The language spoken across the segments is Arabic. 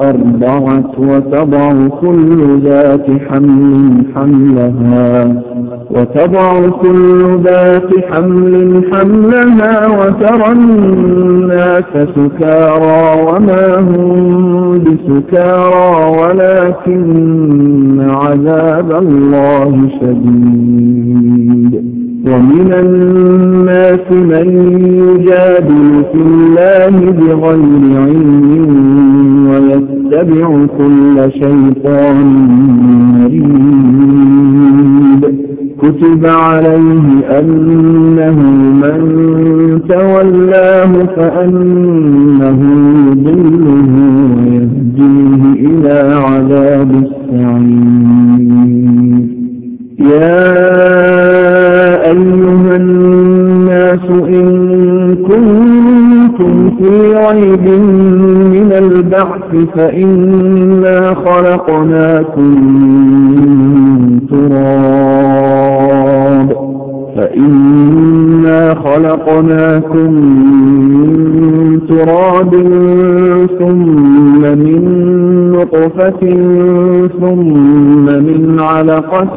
أرضعت وتضع كل ذات حمل حملها وتضع كل ذات حمل حملها وترى الناس سكارى وما هم بسكارى ولكن عذاب الله شديد. ومن الناس من يجادل في الله بغير علم ويتبع كل شيطان مريد. كتب عليه أنه من تولاه فأنه البعث فإنا خلقناكم من تراب. فإنا خلقناكم من تراب ثم من نطفة ثم من علقة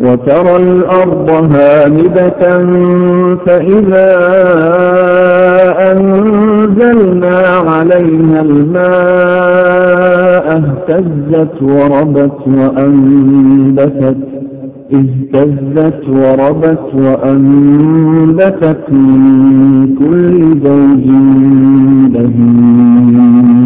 وترى الأرض هامدة فإذا أنزلنا عليها الماء اهتزت وربت وأنبتت اهتزت وربت وأنبتت من كل زوج بهيج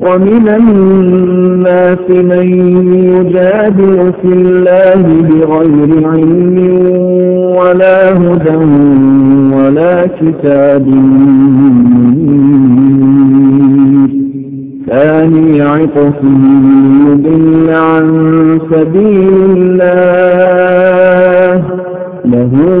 ومن الناس من يجادل في الله بغير علم ولا هدى ولا كتاب ثاني عطفه يضل عن سبيل الله. له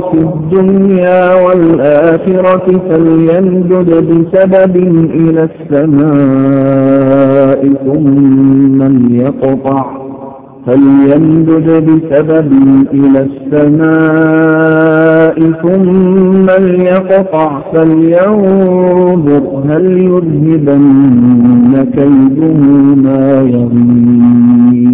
في الدنيا والآخرة فليمدد بسبب إلى السماء ثم ليقطع. فليمدد بسبب إلى السماء ثم ليقطع. فلينظر هل يذهبن كيده ما يغير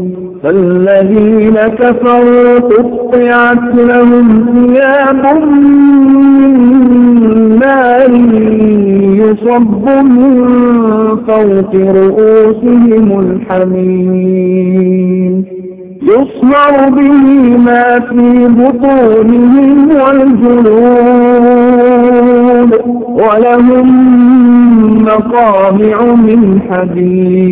فالذين كفروا قطعت لهم ثياب من نار يصب من فوق رؤوسهم الحميم. يصنع به ما في بطونهم والجلود ولهم مقامع من حديد.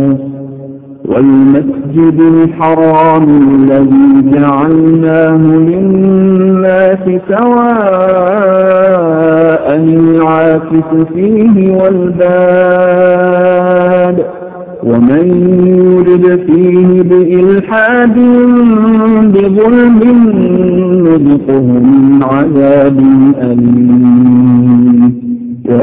والمسجد المسجد الحرام الذي جعلناه للناس سواء العاكس فيه والباد ومن يرد فيه بإلحاد بظلم نذقه من عذاب أليم.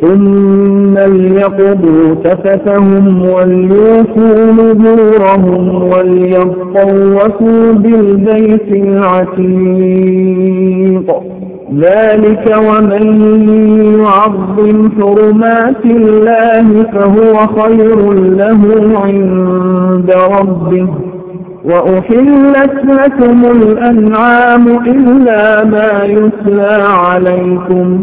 ثم ليقضوا تفتهم وليوفوا نذورهم وليطوفوا بالبيت العتيق ذلك ومن يعظم حرمات الله فهو خير له عند ربه وأحلت لكم الأنعام إلا ما يسلى عليكم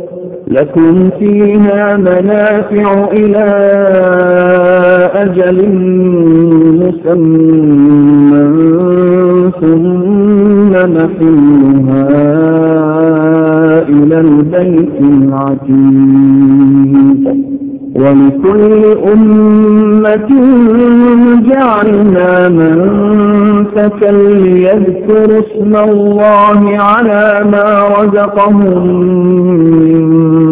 لكم فيها منافع إلى أجل مسمى ثم نحلها إلى البيت العتيق. ولكل أمة جعلنا منسكا ليذكروا اسم الله على ما رزقهم من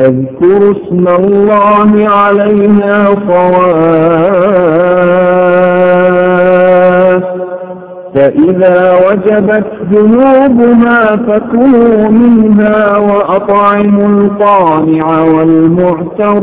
أذكروا اسم الله عليها صواف. فإذا وجبت جنوبها فكلوا منها وأطعموا القانع والمعتر.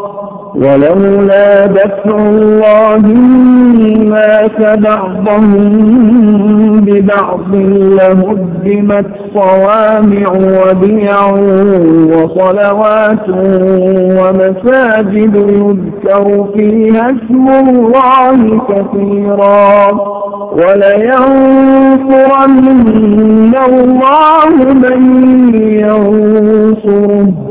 ولولا دفع الله الناس بعضهم ببعض لهدمت صوامع وبيع وصلوات ومساجد يذكر فيها اسم الله كثيرا ولينصرن الله من ينصره.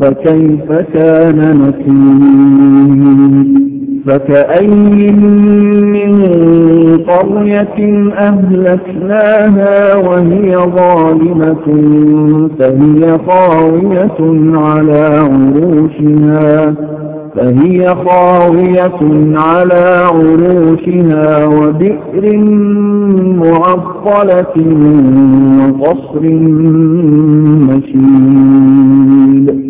فكيف كان نكير؟ فكأي من قرية أهلكناها وهي ظالمة فهي خاوية على عروشها فهي خاوية على عروشها وبئر معطلة وقصر مشيد.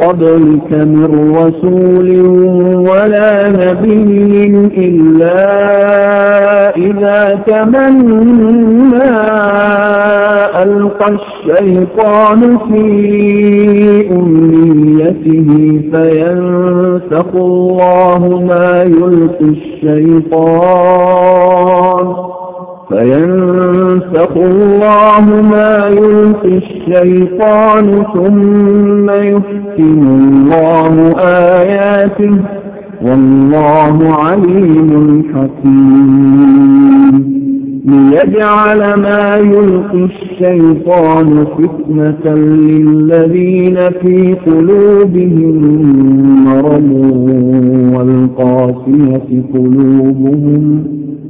قبلك من رسول ولا نبي إلا إذا تمنى ألقى الشيطان في أمنيته فينسخ الله ما يلقي الشيطان فينسخ الله ما يلقي الشيطان ثم يحكم الله آياته. والله عليم حكيم. ليجعل ما يلقي الشيطان فتنة للذين في قلوبهم مرض والقاسية قلوبهم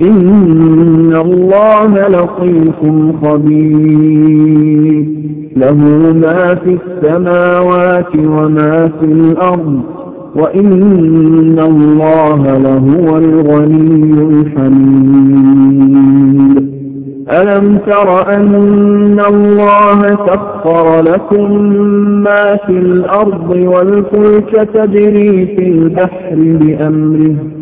إن الله لطيف خبير. له ما في السماوات وما في الأرض وإن الله لهو الغني الحميد. ألم تر أن الله سخر لكم ما في الأرض والفلك تجري في البحر بأمره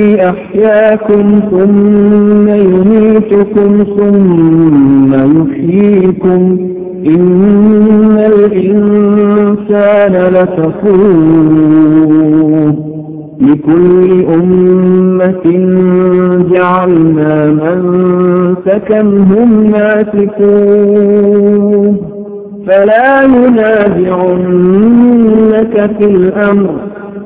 أحياكم ثم يميتكم ثم يحييكم إن الإنسان لكفور لكل أمة جعلنا من سكنهم ناسكوه فلا ينازعنك في الأمر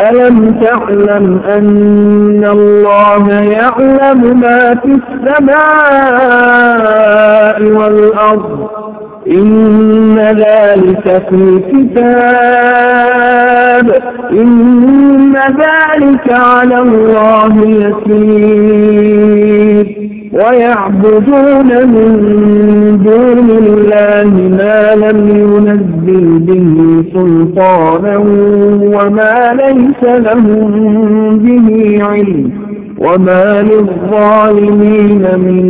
ألم تعلم أن الله يعلم ما في السماء والأرض؟ إن ذلك في كتاب. إن ذلك على الله يسير. ويعبدون من دون الله ما لم ينزل به سلطانا وما ليس لهم به علم وما للظالمين من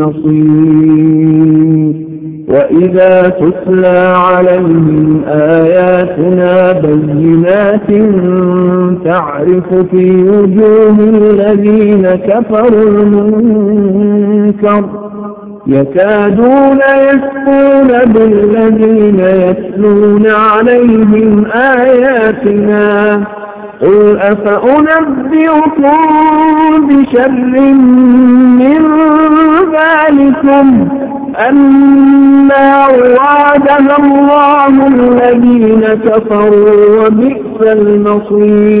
نصير وإذا تتلى عليهم آياتنا بينات تعرف في وجوه الذين كفروا المنكر يكادون يسكون بالذين يتلون عليهم آياتنا قل أفأنبئكم بشر من ذلكم النار وعدها الله الذين كفروا وبئس المصير